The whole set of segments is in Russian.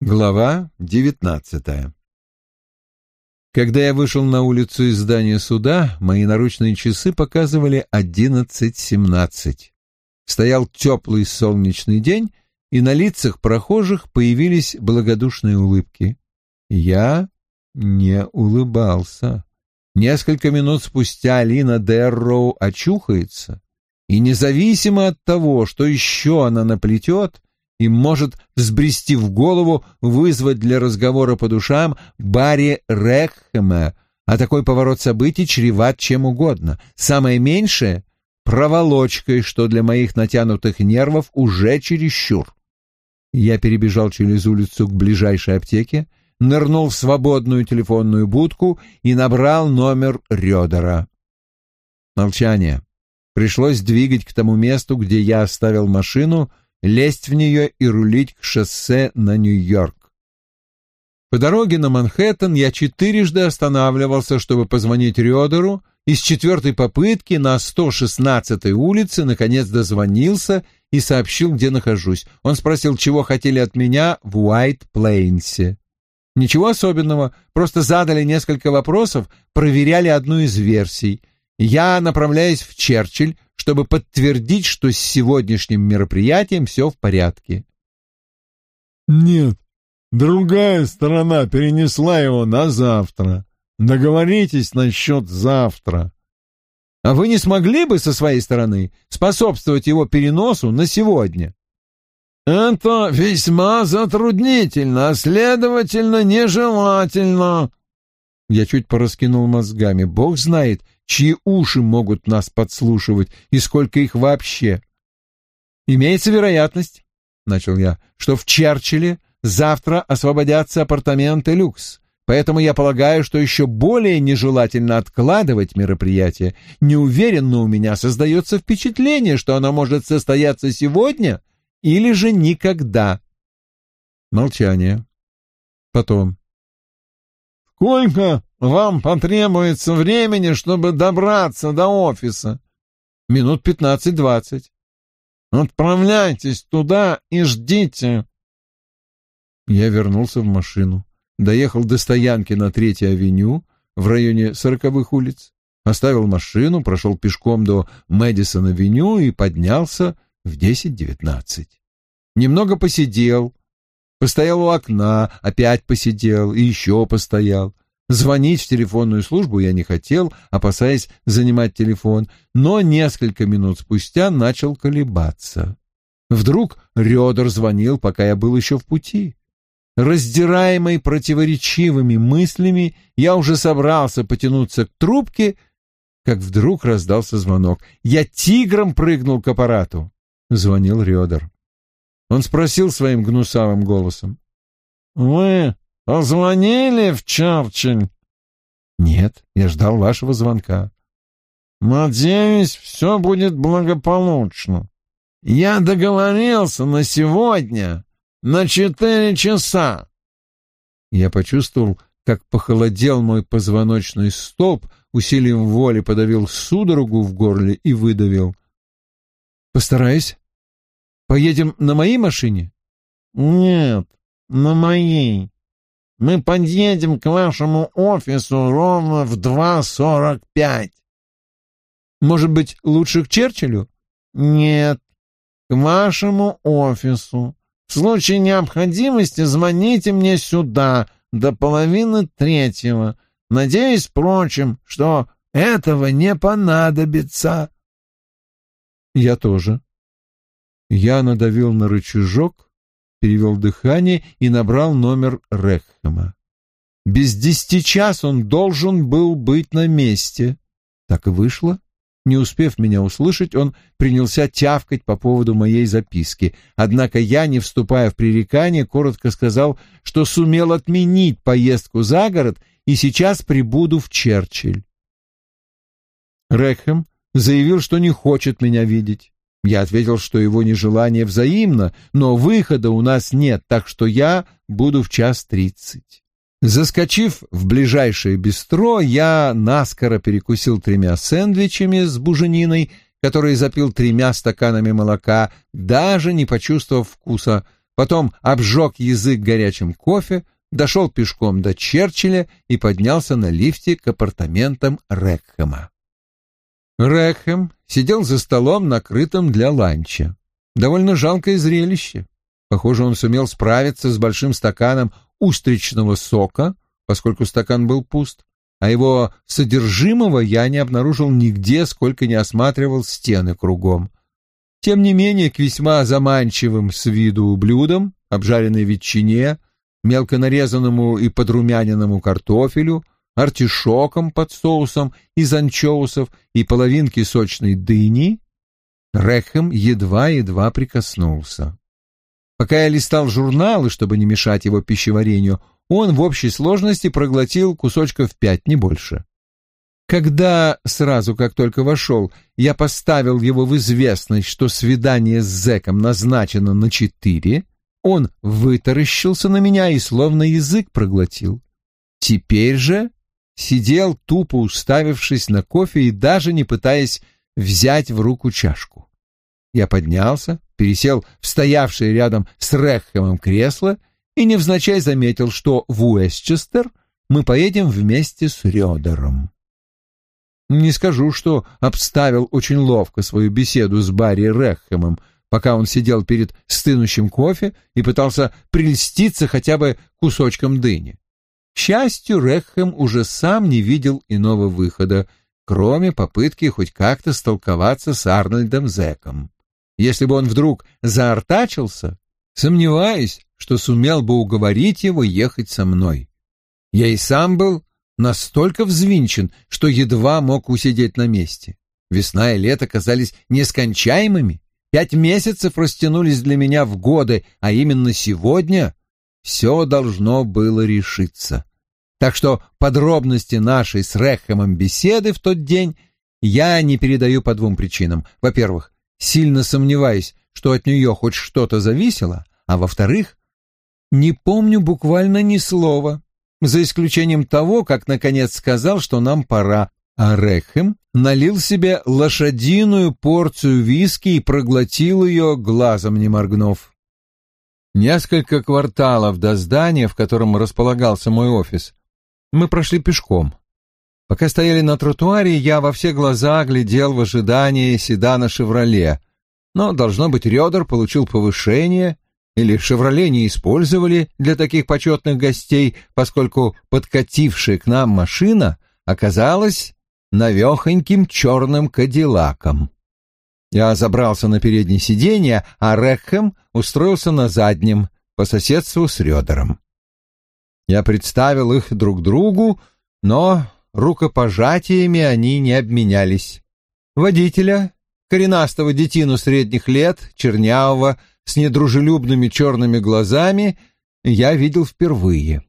Глава девятнадцатая Когда я вышел на улицу из здания суда, мои наручные часы показывали одиннадцать семнадцать. Стоял теплый солнечный день, и на лицах прохожих появились благодушные улыбки. Я не улыбался. Несколько минут спустя Алина Дерроу очухается, и независимо от того, что еще она наплетет, им может взбрести в голову вызвать для разговора по душам Барри Рекхема, а такой поворот событий чреват чем угодно. Самое меньшее — проволочкой, что для моих натянутых нервов уже чересчур. Я перебежал через улицу к ближайшей аптеке, нырнул в свободную телефонную будку и набрал номер Рёдера. Молчание. Пришлось двигать к тому месту, где я оставил машину — лезть в нее и рулить к шоссе на Нью-Йорк. По дороге на Манхэттен я четырежды останавливался, чтобы позвонить Рёдеру, и с четвертой попытки на 116-й улице наконец дозвонился и сообщил, где нахожусь. Он спросил, чего хотели от меня в Уайт-Плейнсе. Ничего особенного, просто задали несколько вопросов, проверяли одну из версий. Я направляюсь в Черчилль, чтобы подтвердить, что с сегодняшним мероприятием все в порядке. «Нет, другая сторона перенесла его на завтра. Договоритесь насчет завтра». «А вы не смогли бы со своей стороны способствовать его переносу на сегодня?» «Это весьма затруднительно, а следовательно, нежелательно». Я чуть пораскинул мозгами. Бог знает, чьи уши могут нас подслушивать и сколько их вообще. Имеется вероятность, — начал я, — что в Черчилле завтра освободятся апартаменты люкс, поэтому я полагаю, что еще более нежелательно откладывать мероприятие. Не уверен, но у меня создается впечатление, что оно может состояться сегодня или же никогда. Молчание. Потом. «Сколько вам потребуется времени, чтобы добраться до офиса?» «Минут пятнадцать-двадцать». «Отправляйтесь туда и ждите». Я вернулся в машину, доехал до стоянки на Третьей авеню в районе Сороковых улиц, оставил машину, прошел пешком до Мэдисон-авеню и поднялся в десять-девятнадцать. Немного посидел, Постоял у окна, опять посидел и еще постоял. Звонить в телефонную службу я не хотел, опасаясь занимать телефон, но несколько минут спустя начал колебаться. Вдруг Рёдер звонил, пока я был еще в пути. Раздираемый противоречивыми мыслями, я уже собрался потянуться к трубке, как вдруг раздался звонок. Я тигром прыгнул к аппарату. Звонил Рёдер. Он спросил своим гнусавым голосом. «Вы позвонили в Черчилль?» «Нет, я ждал вашего звонка». «Надеюсь, все будет благополучно. Я договорился на сегодня, на четыре часа». Я почувствовал, как похолодел мой позвоночный столб, усилием воли подавил судорогу в горле и выдавил. «Постараюсь Поедем на моей машине? Нет, на моей. Мы подъедем к вашему офису ровно в 2.45. Может быть, лучше к Черчиллю? Нет, к вашему офису. В случае необходимости звоните мне сюда до половины третьего. Надеюсь, впрочем, что этого не понадобится. Я тоже. Я надавил на рычажок, перевел дыхание и набрал номер Рекхэма. Без десяти час он должен был быть на месте. Так и вышло. Не успев меня услышать, он принялся тявкать по поводу моей записки. Однако я, не вступая в пререкание, коротко сказал, что сумел отменить поездку за город и сейчас прибуду в Черчилль. Рекхэм заявил, что не хочет меня видеть. Я ответил, что его нежелание взаимно, но выхода у нас нет, так что я буду в час тридцать. Заскочив в ближайшее бистро, я наскоро перекусил тремя сэндвичами с бужениной, которые запил тремя стаканами молока, даже не почувствовав вкуса, потом обжег язык горячим кофе, дошел пешком до Черчилля и поднялся на лифте к апартаментам Рекхэма. Рекхэм сидел за столом, накрытым для ланча. Довольно жалкое зрелище. Похоже, он сумел справиться с большим стаканом устричного сока, поскольку стакан был пуст, а его содержимого я не обнаружил нигде, сколько не осматривал стены кругом. Тем не менее, к весьма заманчивым с виду блюдам, обжаренной ветчине, мелко нарезанному и подрумяненному картофелю, артишокам под соусом из анчоусов и половинки сочной дыни, Рэхэм едва-едва прикоснулся. Пока я листал журналы, чтобы не мешать его пищеварению, он в общей сложности проглотил кусочков пять, не больше. Когда, сразу как только вошел, я поставил его в известность, что свидание с зэком назначено на четыре, он вытаращился на меня и словно язык проглотил. Теперь же сидел, тупо уставившись на кофе и даже не пытаясь взять в руку чашку. Я поднялся, пересел в стоявшее рядом с Рекхэмом кресло и невзначай заметил, что в Уэстчестер мы поедем вместе с Рёдером. Не скажу, что обставил очень ловко свою беседу с Барри Рекхэмом, пока он сидел перед стынущим кофе и пытался прельститься хотя бы кусочком дыни. Счастью, Рекхэм уже сам не видел иного выхода, кроме попытки хоть как-то столковаться с Арнольдом Зеком. Если бы он вдруг заортачился, сомневаюсь, что сумел бы уговорить его ехать со мной. Я и сам был настолько взвинчен, что едва мог усидеть на месте. Весна и лето казались нескончаемыми. Пять месяцев растянулись для меня в годы, а именно сегодня все должно было решиться. Так что подробности нашей с Рехэмом беседы в тот день я не передаю по двум причинам. Во-первых, сильно сомневаюсь, что от нее хоть что-то зависело, а во-вторых, не помню буквально ни слова, за исключением того, как наконец сказал, что нам пора, а Рехем налил себе лошадиную порцию виски и проглотил ее, глазом не моргнув. Несколько кварталов до здания, в котором располагался мой офис, мы прошли пешком. Пока стояли на тротуаре, я во все глаза глядел в ожидании седана «Шевроле», но, должно быть, Рёдер получил повышение или «Шевроле» не использовали для таких почетных гостей, поскольку подкатившая к нам машина оказалась навехоньким черным кадиллаком. Я забрался на переднее сиденье, а Рекхэм устроился на заднем, по соседству с Рёдером. Я представил их друг другу, но рукопожатиями они не обменялись. Водителя, коренастого детину средних лет, чернявого, с недружелюбными черными глазами я видел впервые.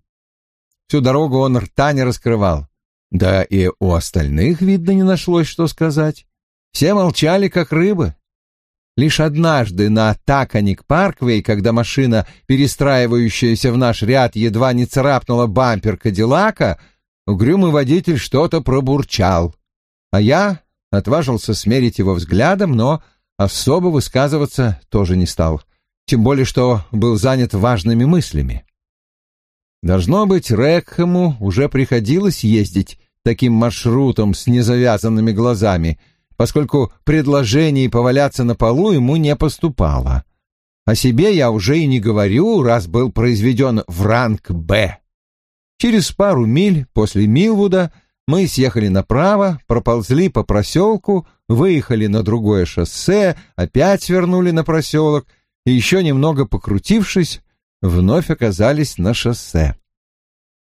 Всю дорогу он рта не раскрывал. Да и у остальных, видно, не нашлось, что сказать. Все молчали, как рыбы. Лишь однажды на Таканик Парквей, когда машина, перестраивающаяся в наш ряд, едва не царапнула бампер Кадиллака, угрюмый водитель что-то пробурчал. А я отважился смерить его взглядом, но особо высказываться тоже не стал тем более что был занят важными мыслями. Должно быть, Рекхэму уже приходилось ездить таким маршрутом с незавязанными глазами, поскольку предложений поваляться на полу ему не поступало. О себе я уже и не говорю, раз был произведен в ранг «Б». Через пару миль после Милвуда мы съехали направо, проползли по проселку, выехали на другое шоссе, опять свернули на проселок — и еще немного покрутившись, вновь оказались на шоссе.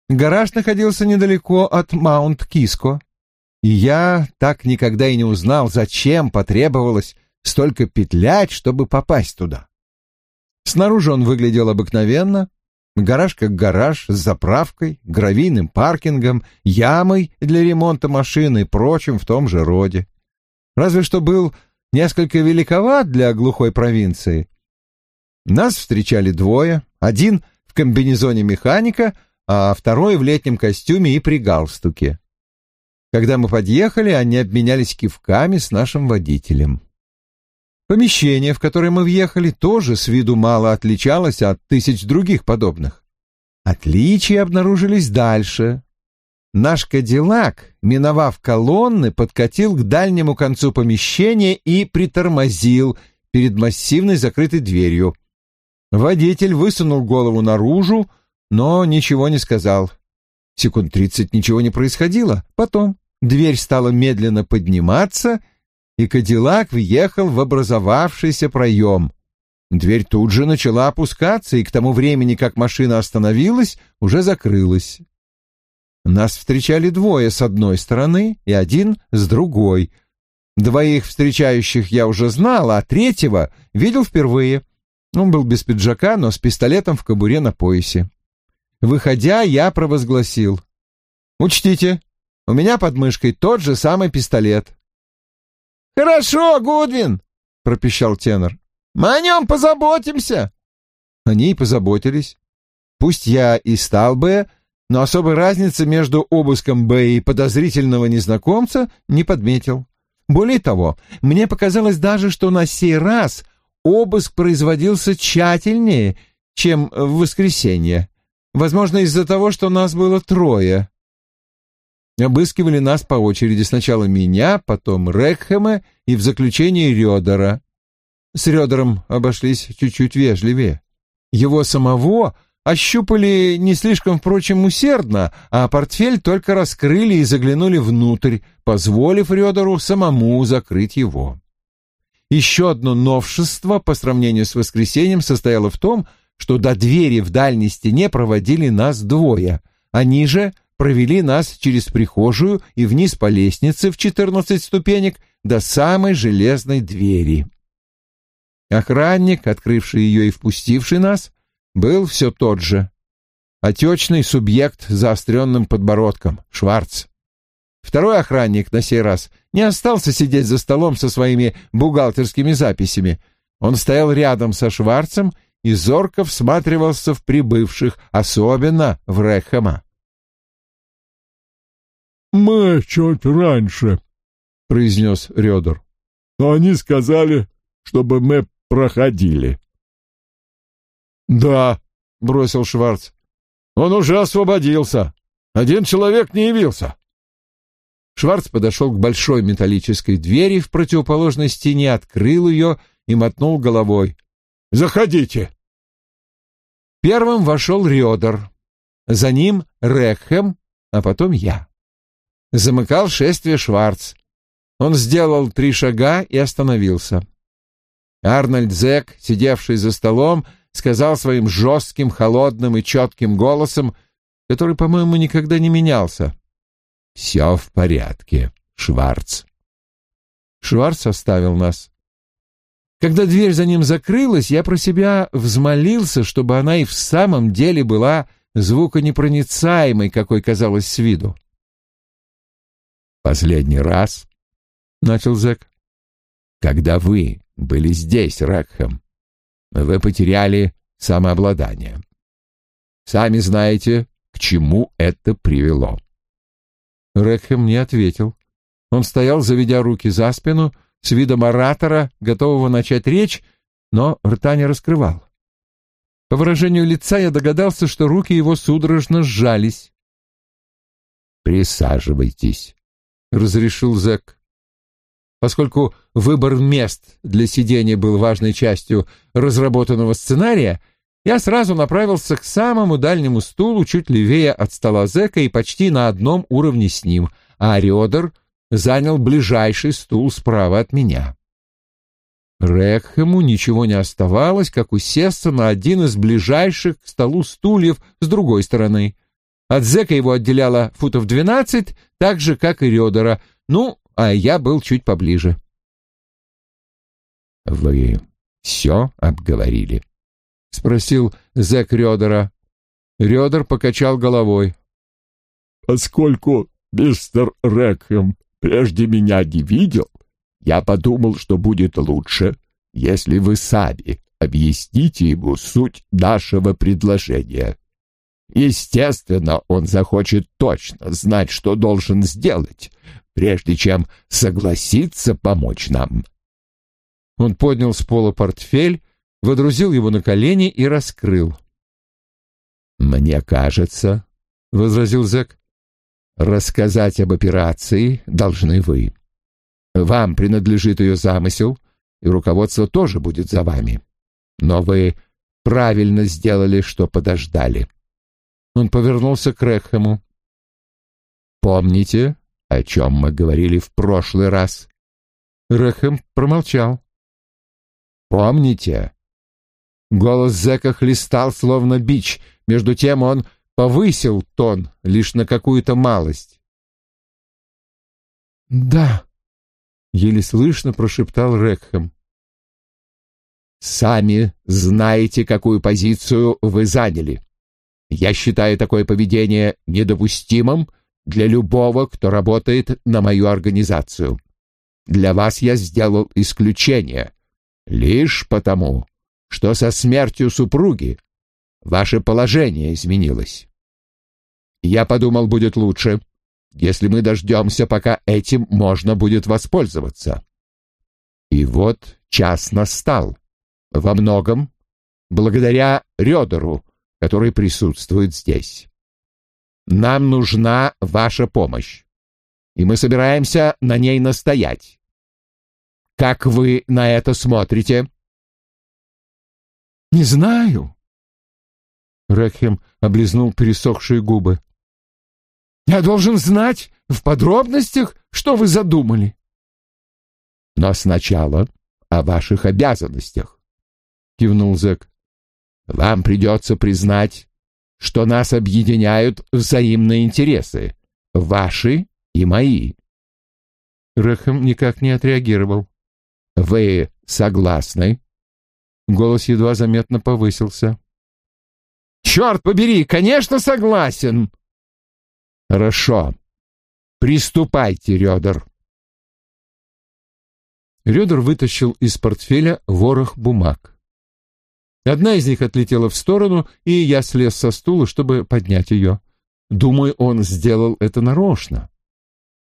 Гараж находился недалеко от Маунт-Киско, и я так никогда и не узнал, зачем потребовалось столько петлять, чтобы попасть туда. Снаружи он выглядел обыкновенно, гараж как гараж, с заправкой, гравийным паркингом, ямой для ремонта машины и прочим в том же роде. Разве что был несколько великоват для глухой провинции, нас встречали двое, один в комбинезоне механика, а второй в летнем костюме и при галстуке. Когда мы подъехали, они обменялись кивками с нашим водителем. Помещение, в которое мы въехали, тоже с виду мало отличалось от тысяч других подобных. Отличия обнаружились дальше. Наш Кадиллак, миновав колонны, подкатил к дальнему концу помещения и притормозил перед массивной закрытой дверью. Водитель высунул голову наружу, но ничего не сказал. Секунд тридцать ничего не происходило. Потом дверь стала медленно подниматься, и Кадиллак въехал в образовавшийся проем. Дверь тут же начала опускаться, и к тому времени, как машина остановилась, уже закрылась. Нас встречали двое с одной стороны и один с другой. Двоих встречающих я уже знал, а третьего видел впервые. Он был без пиджака, но с пистолетом в кобуре на поясе. Выходя, я провозгласил. «Учтите, у меня под мышкой тот же самый пистолет». «Хорошо, Гудвин!» — пропищал тенор. «Мы о нем позаботимся!» Они и позаботились. Пусть я и стал бы, но особой разницы между обыском Б и подозрительного незнакомца не подметил. Более того, мне показалось даже, что на сей раз обыск производился тщательнее, чем в воскресенье. Возможно, из-за того, что нас было трое. Обыскивали нас по очереди. Сначала меня, потом Рекхема и в заключении Рёдера. С Рёдером обошлись чуть-чуть вежливее. Его самого ощупали не слишком, впрочем, усердно, а портфель только раскрыли и заглянули внутрь, позволив Рёдеру самому закрыть его. Еще одно новшество по сравнению с воскресеньем состояло в том, что до двери в дальней стене проводили нас двое. Они же провели нас через прихожую и вниз по лестнице в четырнадцать ступенек до самой железной двери. Охранник, открывший ее и впустивший нас, был все тот же. Отечный субъект с заостренным подбородком, Шварц. Второй охранник на сей раз не остался сидеть за столом со своими бухгалтерскими записями. Он стоял рядом со Шварцем и зорко всматривался в прибывших, особенно в Рэхэма. «Мы чуть раньше», — произнес Рёдор. «Но они сказали, чтобы мы проходили». «Да», — бросил Шварц. «Он уже освободился. Один человек не явился». Шварц подошел к большой металлической двери в противоположной стене, открыл ее и мотнул головой. Заходите. Первым вошел Рёдер, за ним Рекхем, а потом я. Замыкал шествие Шварц. Он сделал три шага и остановился. Арнольд Зек, сидевший за столом, сказал своим жестким, холодным и четким голосом, который, по-моему, никогда не менялся. «Все в порядке, Шварц». Шварц оставил нас. Когда дверь за ним закрылась, я про себя взмолился, чтобы она и в самом деле была звуконепроницаемой, какой казалась с виду. «Последний раз», — начал Зэк, — «когда вы были здесь, Рекхэм, вы потеряли самообладание. Сами знаете, к чему это привело». Рекхэм не ответил. Он стоял, заведя руки за спину, — с видом оратора, готового начать речь, но рта не раскрывал. По выражению лица я догадался, что руки его судорожно сжались. «Присаживайтесь», — разрешил Зэк. Поскольку выбор мест для сидения был важной частью разработанного сценария, я сразу направился к самому дальнему стулу, чуть левее от стола Зэка и почти на одном уровне с ним, а Рёдер занял ближайший стул справа от меня. Рекхему ничего не оставалось, как усесться на один из ближайших к столу стульев с другой стороны. От зэка его отделяло футов двенадцать, так же, как и Рёдера, ну, а я был чуть поближе. «Вы все обговорили?» — спросил зэк Рёдера. Рёдер покачал головой. «Поскольку мистер Рекхэм прежде меня не видел, я подумал, что будет лучше, если вы сами объясните ему суть нашего предложения. Естественно, он захочет точно знать, что должен сделать, прежде чем согласиться помочь нам. Он поднял с пола портфель, водрузил его на колени и раскрыл. «Мне кажется», — возразил зэк, — «рассказать об операции должны вы. Вам принадлежит ее замысел, и руководство тоже будет за вами. Но вы правильно сделали, что подождали». Он повернулся к Рекхэму. «Помните, о чем мы говорили в прошлый раз?» Рэхэм промолчал. «Помните?» Голос зэка хлестал, словно бич. Между тем он повысил тон лишь на какую-то малость. «Да», — еле слышно прошептал Рекхэм. «Сами знаете, какую позицию вы заняли. Я считаю такое поведение недопустимым для любого, кто работает на мою организацию. Для вас я сделал исключение, лишь потому, что со смертью супруги ваше положение изменилось. Я подумал, будет лучше, если мы дождемся, пока этим можно будет воспользоваться. И вот час настал. Во многом благодаря Рёдеру, который присутствует здесь. Нам нужна ваша помощь, и мы собираемся на ней настоять. Как вы на это смотрите? Не знаю. Рекхем облизнул пересохшие губы. Я должен знать в подробностях, что вы задумали. Но сначала о ваших обязанностях, кивнул Зек. Вам придется признать, что нас объединяют взаимные интересы, ваши и мои. Рэхэм никак не отреагировал. Вы согласны? Голос едва заметно повысился. «Черт побери, конечно, согласен!» «Хорошо. Приступайте, Рёдер». Рёдер вытащил из портфеля ворох бумаг. Одна из них отлетела в сторону, и я слез со стула, чтобы поднять ее. Думаю, он сделал это нарочно.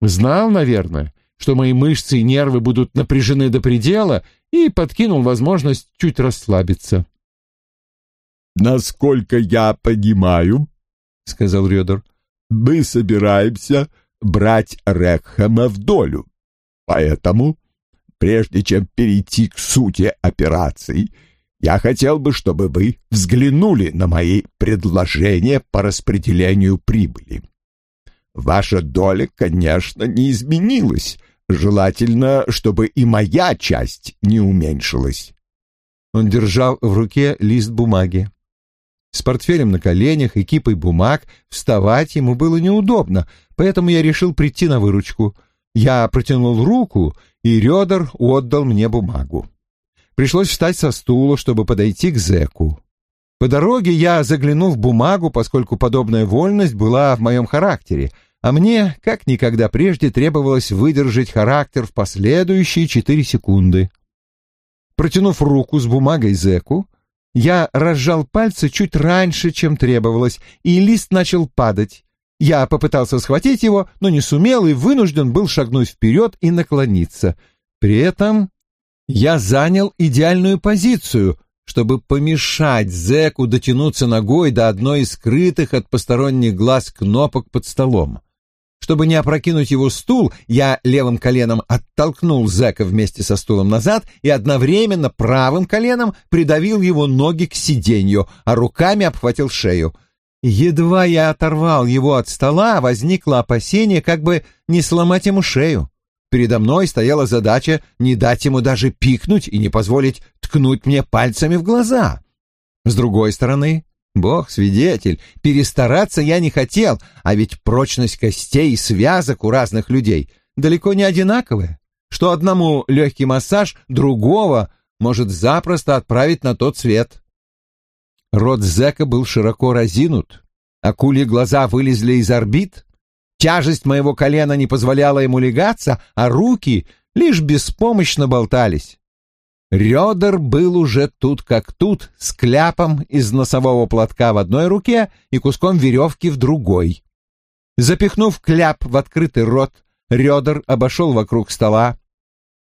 Знал, наверное, что мои мышцы и нервы будут напряжены до предела, и подкинул возможность чуть расслабиться. «Насколько я понимаю, — сказал Рёдер, — мы собираемся брать Рекхема в долю. Поэтому, прежде чем перейти к сути операции, я хотел бы, чтобы вы взглянули на мои предложения по распределению прибыли. Ваша доля, конечно, не изменилась. Желательно, чтобы и моя часть не уменьшилась. Он держал в руке лист бумаги. С портфелем на коленях и кипой бумаг вставать ему было неудобно, поэтому я решил прийти на выручку. Я протянул руку, и Рёдер отдал мне бумагу. Пришлось встать со стула, чтобы подойти к зэку. По дороге я заглянул в бумагу, поскольку подобная вольность была в моем характере, а мне, как никогда прежде, требовалось выдержать характер в последующие четыре секунды. Протянув руку с бумагой зэку, я разжал пальцы чуть раньше, чем требовалось, и лист начал падать. Я попытался схватить его, но не сумел и вынужден был шагнуть вперед и наклониться. При этом я занял идеальную позицию, чтобы помешать зэку дотянуться ногой до одной из скрытых от посторонних глаз кнопок под столом. Чтобы не опрокинуть его стул, я левым коленом оттолкнул зэка вместе со стулом назад и одновременно правым коленом придавил его ноги к сиденью, а руками обхватил шею. Едва я оторвал его от стола, возникло опасение, как бы не сломать ему шею. Передо мной стояла задача не дать ему даже пикнуть и не позволить ткнуть мне пальцами в глаза. С другой стороны, бог свидетель, перестараться я не хотел, а ведь прочность костей и связок у разных людей далеко не одинаковая, что одному легкий массаж другого может запросто отправить на тот свет. Рот зэка был широко разинут, акульи глаза вылезли из орбит, Тяжесть моего колена не позволяла ему легаться, а руки лишь беспомощно болтались. Рёдер был уже тут как тут, с кляпом из носового платка в одной руке и куском веревки в другой. Запихнув кляп в открытый рот, Рёдер обошел вокруг стола.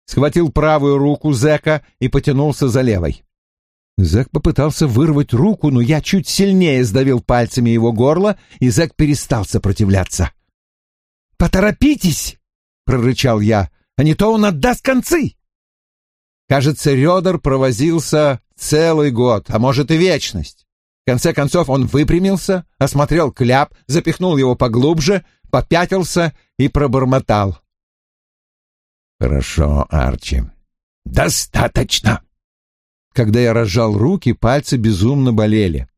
схватил правую руку зэка и потянулся за левой. Зэк попытался вырвать руку, но я чуть сильнее сдавил пальцами его горло, и зэк перестал сопротивляться. «Поторопитесь!» — прорычал я, — «а не то он отдаст концы!» Кажется, Рёдер провозился целый год, а может и вечность. В конце концов он выпрямился, осмотрел кляп, запихнул его поглубже, попятился и пробормотал. «Хорошо, Арчи. Достаточно!» Когда я разжал руки, пальцы безумно болели.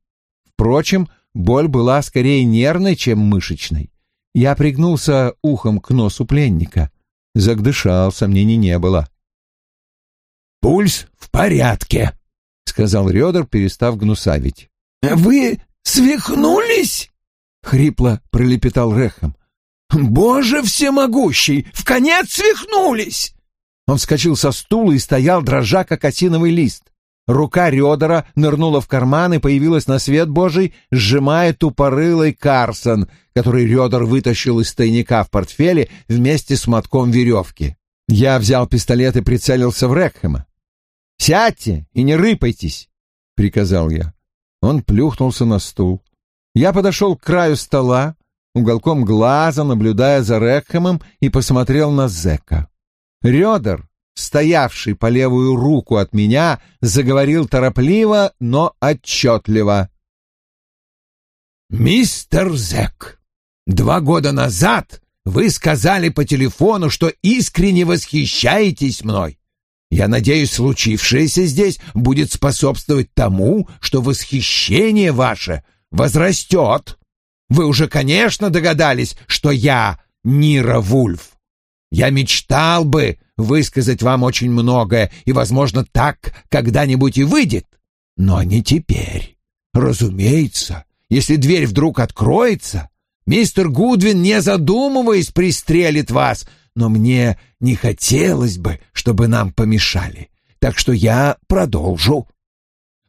Впрочем, боль была скорее нервной, чем мышечной. Я пригнулся ухом к носу пленника. Загдышал, сомнений не было. «Пульс в порядке», — сказал Рёдер, перестав гнусавить. «Вы свихнулись?» — хрипло пролепетал Рехом. «Боже всемогущий! В конец свихнулись!» Он вскочил со стула и стоял, дрожа, как осиновый лист. Рука Рёдера нырнула в карман и появилась на свет Божий, сжимая тупорылый Карсон, который Рёдер вытащил из тайника в портфеле вместе с мотком веревки. Я взял пистолет и прицелился в Рекхема. «Сядьте и не рыпайтесь!» — приказал я. Он плюхнулся на стул. Я подошел к краю стола, уголком глаза, наблюдая за Рекхемом, и посмотрел на Зека. Рёдер, стоявший по левую руку от меня, заговорил торопливо, но отчетливо. «Мистер Зек, два года назад вы сказали по телефону, что искренне восхищаетесь мной. Я надеюсь, случившееся здесь будет способствовать тому, что восхищение ваше возрастет. Вы уже, конечно, догадались, что я Нира Вульф. Я мечтал бы высказать вам очень многое, и, возможно, так когда-нибудь и выйдет. Но не теперь. Разумеется, если дверь вдруг откроется, мистер Гудвин, не задумываясь, пристрелит вас — но мне не хотелось бы, чтобы нам помешали. Так что я продолжу.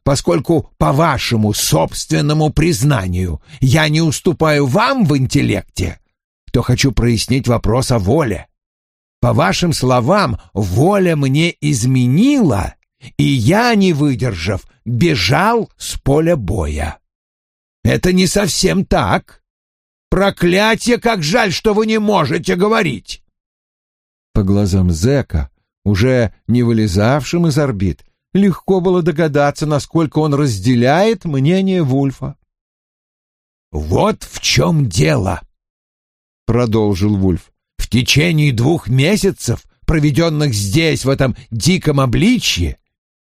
Поскольку, по вашему собственному признанию, я не уступаю вам в интеллекте, то хочу прояснить вопрос о воле. По вашим словам, воля мне изменила, и я, не выдержав, бежал с поля боя. Это не совсем так. Проклятие, как жаль, что вы не можете говорить. По глазам зэка, уже не вылезавшим из орбит, легко было догадаться, насколько он разделяет мнение Вульфа. «Вот в чем дело», — продолжил Вульф. «В течение двух месяцев, проведенных здесь, в этом диком обличье,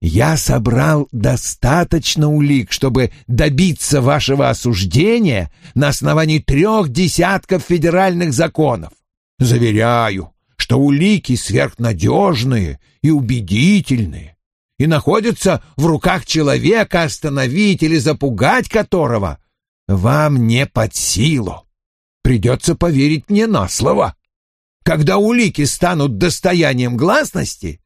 я собрал достаточно улик, чтобы добиться вашего осуждения на основании трех десятков федеральных законов. Заверяю, что улики сверхнадежные и убедительные, и находятся в руках человека, остановить или запугать которого вам не под силу. Придется поверить мне на слово. Когда улики станут достоянием гласности,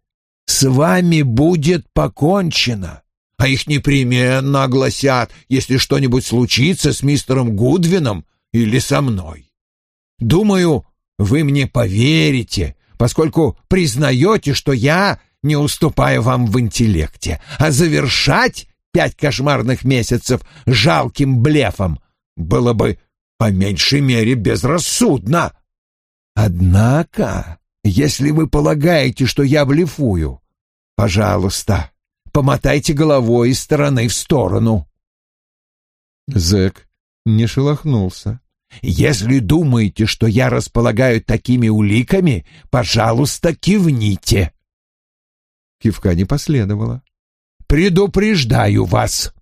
с вами будет покончено, а их непременно огласят, если что-нибудь случится с мистером Гудвином или со мной. Думаю, вы мне поверите, поскольку признаете, что я не уступаю вам в интеллекте, а завершать пять кошмарных месяцев жалким блефом было бы по меньшей мере безрассудно. Однако, если вы полагаете, что я блефую, пожалуйста, помотайте головой из стороны в сторону. Зэк не шелохнулся. Если думаете, что я располагаю такими уликами, пожалуйста, кивните. Кивка не последовало. Предупреждаю вас.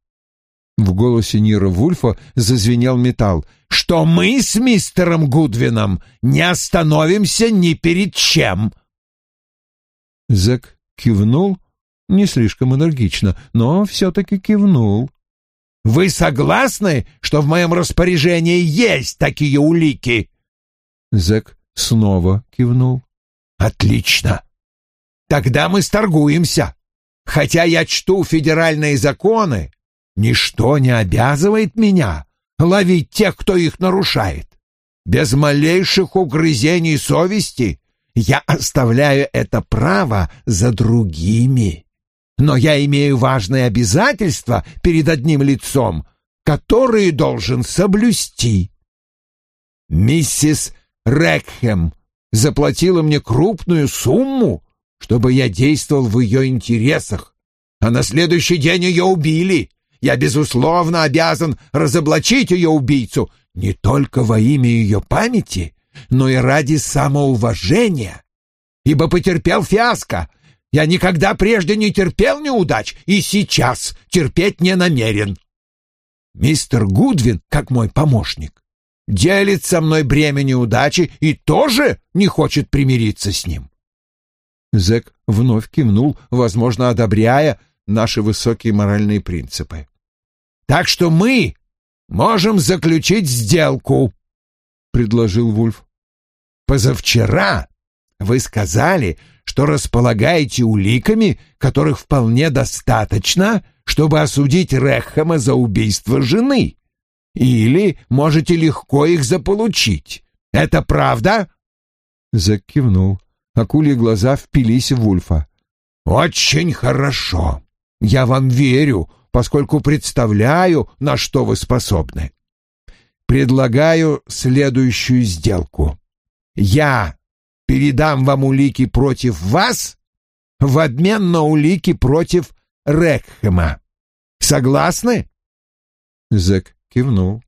В голосе Нира Вульфа зазвенел металл. «Что мы с мистером Гудвином не остановимся ни перед чем!» Зэк кивнул, не слишком энергично, но все-таки кивнул. Вы согласны, что в моем распоряжении есть такие улики?» Зэк снова кивнул. «Отлично. Тогда мы сторгуемся. Хотя я чту федеральные законы, ничто не обязывает меня ловить тех, кто их нарушает. Без малейших угрызений совести я оставляю это право за другими. Но я имею важные обязательства перед одним лицом, которые должен соблюсти. Миссис Рекхэм заплатила мне крупную сумму, чтобы я действовал в ее интересах, а на следующий день ее убили. Я, безусловно, обязан разоблачить ее убийцу не только во имя ее памяти, но и ради самоуважения, ибо потерпел фиаско. Я никогда прежде не терпел неудач и сейчас терпеть не намерен. Мистер Гудвин, как мой помощник, делит со мной бремя неудачи и тоже не хочет примириться с ним. Зэк вновь кивнул, возможно, одобряя наши высокие моральные принципы. «Так что мы можем заключить сделку», — предложил Вульф. «Позавчера вы сказали, что располагаете уликами, которых вполне достаточно, чтобы осудить Рехама за убийство жены. Или можете легко их заполучить. Это правда?» Зэк кивнул. Акульи глаза впились в Вульфа. «Очень хорошо. Я вам верю, поскольку представляю, на что вы способны. Предлагаю следующую сделку. Я передам вам улики против вас в обмен на улики против Рекхема. Согласны?» Зэк кивнул.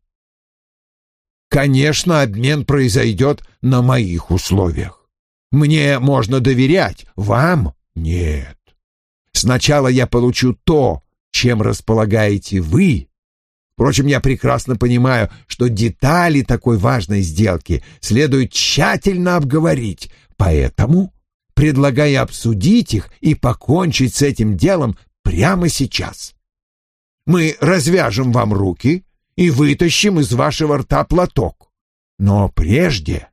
«Конечно, обмен произойдет на моих условиях. Мне можно доверять, вам нет. Сначала я получу то, чем располагаете вы. Впрочем, я прекрасно понимаю, что детали такой важной сделки следует тщательно обговорить, поэтому предлагаю обсудить их и покончить с этим делом прямо сейчас. Мы развяжем вам руки и вытащим из вашего рта платок. Но прежде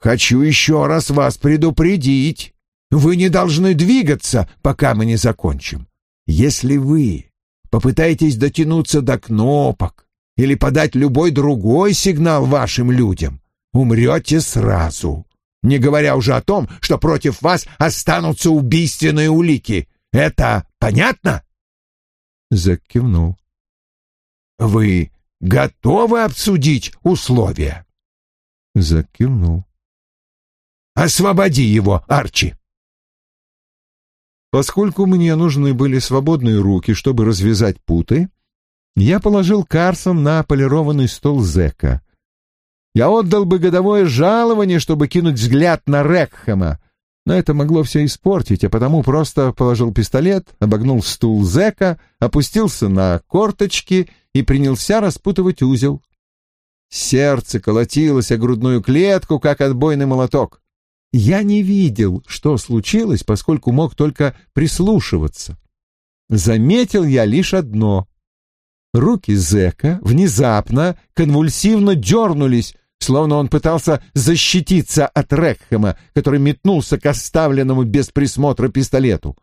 хочу еще раз вас предупредить. Вы не должны двигаться, пока мы не закончим. Если вы попытаетесь дотянуться до кнопок или подать любой другой сигнал вашим людям, умрете сразу, не говоря уже о том, что против вас останутся убийственные улики. Это понятно?» Зэк кивнул. «Вы готовы обсудить условия?» Зэк кивнул. «Освободи его, Арчи!» Поскольку мне нужны были свободные руки, чтобы развязать путы, я положил Карсон на полированный стол зэка. Я отдал бы годовое жалование, чтобы кинуть взгляд на Рекхэма, но это могло все испортить, а потому просто положил пистолет, обогнул стул зэка, опустился на корточки и принялся распутывать узел. Сердце колотилось о грудную клетку, как отбойный молоток. Я не видел, что случилось, поскольку мог только прислушиваться. Заметил я лишь одно. Руки зэка внезапно конвульсивно дернулись, словно он пытался защититься от Рекхэма, который метнулся к оставленному без присмотра пистолету.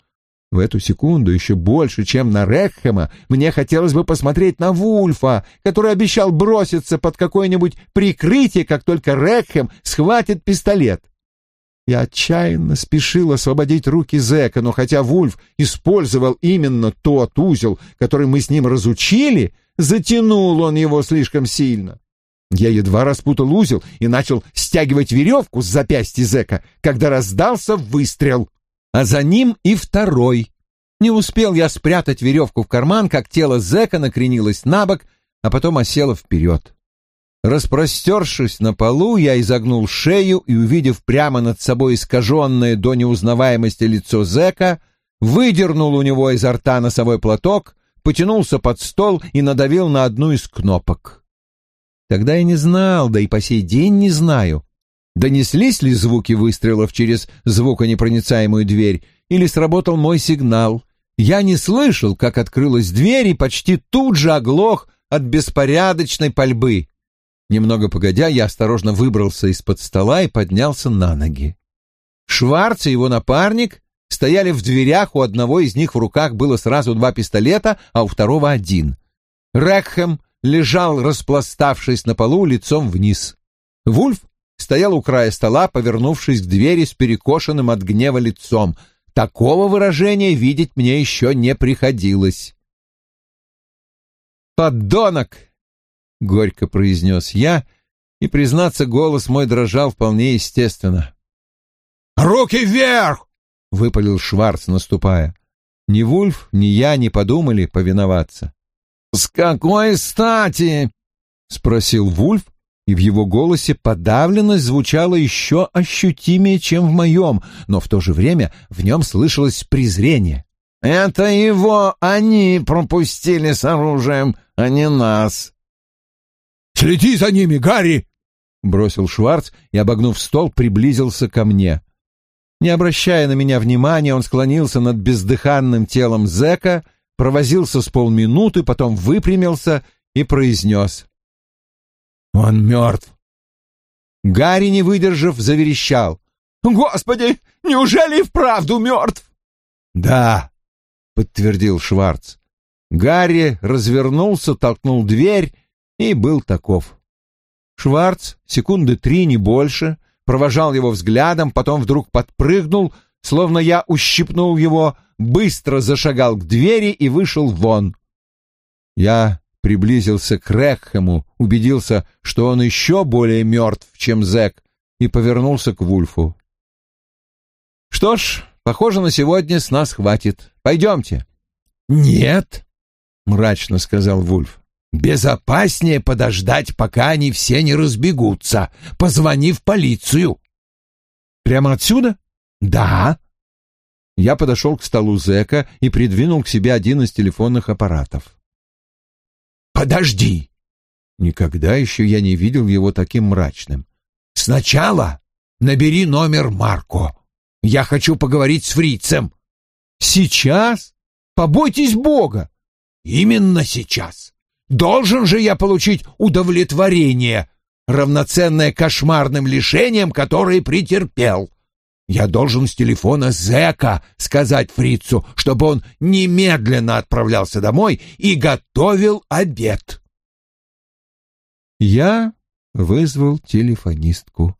В эту секунду еще больше, чем на Рекхэма, мне хотелось бы посмотреть на Вульфа, который обещал броситься под какое-нибудь прикрытие, как только Рекхэм схватит пистолет. Я отчаянно спешил освободить руки зэка, но хотя Вульф использовал именно тот узел, который мы с ним разучили, затянул он его слишком сильно. Я едва распутал узел и начал стягивать веревку с запястья зэка, когда раздался выстрел, а за ним и второй. Не успел я спрятать веревку в карман, как тело зэка накренилось на бок, а потом осело вперед. Распростершись на полу, я изогнул шею и, увидев прямо над собой искаженное до неузнаваемости лицо зэка, выдернул у него изо рта носовой платок, потянулся под стол и надавил на одну из кнопок. Тогда я не знал, да и по сей день не знаю, донеслись ли звуки выстрелов через звуконепроницаемую дверь или сработал мой сигнал. Я не слышал, как открылась дверь и почти тут же оглох от беспорядочной пальбы. Немного погодя, я осторожно выбрался из-под стола и поднялся на ноги. Шварц и его напарник стояли в дверях, у одного из них в руках было сразу два пистолета, а у второго один. Рекхэм лежал, распластавшись на полу, лицом вниз. Вульф стоял у края стола, повернувшись к двери с перекошенным от гнева лицом. Такого выражения видеть мне еще не приходилось. «Подонок!» — горько произнес я, и, признаться, голос мой дрожал вполне естественно. «Руки вверх!» — выпалил Шварц, наступая. Ни Вульф, ни я не подумали повиноваться. «С какой стати?» — спросил Вульф, и в его голосе подавленность звучала еще ощутимее, чем в моем, но в то же время в нем слышалось презрение. «Это его они пропустили с оружием, а не нас». «Следи за ними, Гарри!» — бросил Шварц и, обогнув стол, приблизился ко мне. Не обращая на меня внимания, он склонился над бездыханным телом зэка, провозился с полминуты, потом выпрямился и произнес. «Он мертв!» Гарри, не выдержав, заверещал. «Господи, неужели и вправду мертв?» «Да», — подтвердил Шварц. Гарри развернулся, толкнул дверь и был таков. Шварц, секунды три, не больше, провожал его взглядом, потом вдруг подпрыгнул, словно я ущипнул его, быстро зашагал к двери и вышел вон. Я приблизился к Рекхему, убедился, что он еще более мертв, чем зэк, и повернулся к Вульфу. «Что ж, похоже, на сегодня с нас хватит. Пойдемте». «Нет», — мрачно сказал Вульф. Безопаснее подождать, пока они все не разбегутся. Позвони в полицию. Прямо отсюда? Да. Я подошел к столу зэка и придвинул к себе один из телефонных аппаратов. Подожди. Никогда еще я не видел его таким мрачным. Сначала набери номер Марко. Я хочу поговорить с фрицем. Сейчас? Побойтесь Бога. Именно сейчас. Должен же я получить удовлетворение, равноценное кошмарным лишениям, которые претерпел. Я должен с телефона зэка сказать фрицу, чтобы он немедленно отправлялся домой и готовил обед. Я вызвал телефонистку.